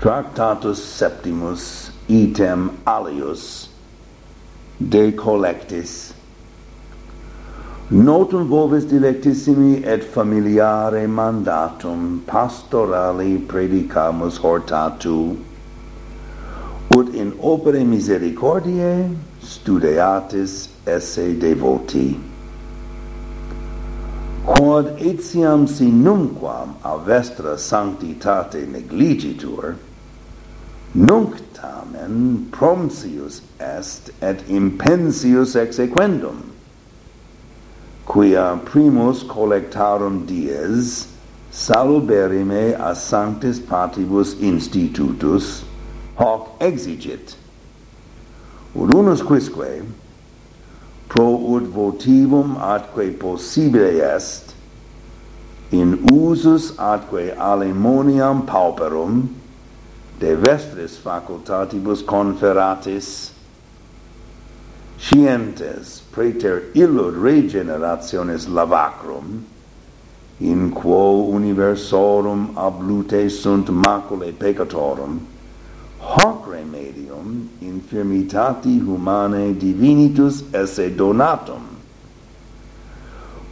Tractatus septimus item alius de collectis. Notum vobis dilectissimi et familiare mandatum pastorali predicamus hortatu. Ut in opere misericordiae studiatis esse devoti. Quod etiam si numquam a vestra sanctitate negligitur Nunc tamen promsius est et impensius exequendum, quia primus collectarum dies saluberime a sanctis patibus institutus hoc exigit. Ut unus quisque, pro ut votivum atque possibile est, in usus atque alimoniam pauperum, de vestris facultatibus conferatis, scientes praeter illud regenerationis lavacrum, in quo universorum ablute sunt maculae peccatorum, hoc remedium infirmitati humanae divinitus esse donatum,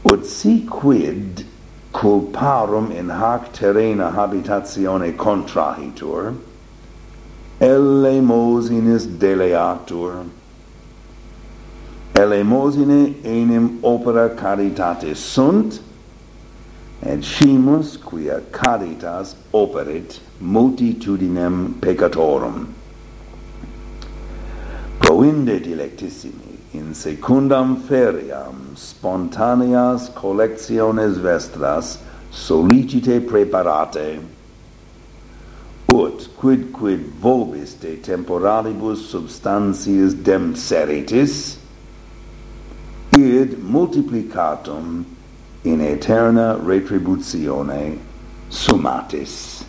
ut si quid culparum in hac terrena habitatione contrahitur, eleemosines deleatur. Eleemosine enim opera caritatis sunt, et scimus quia caritas operit multitudinem peccatorum. Proinde dilectissimi in secundam feriam spontaneas collectiones vestras solicite preparate ut quid vobis de temporalibus substantiis demseritis id multiplicatum in aeterna retributione summatis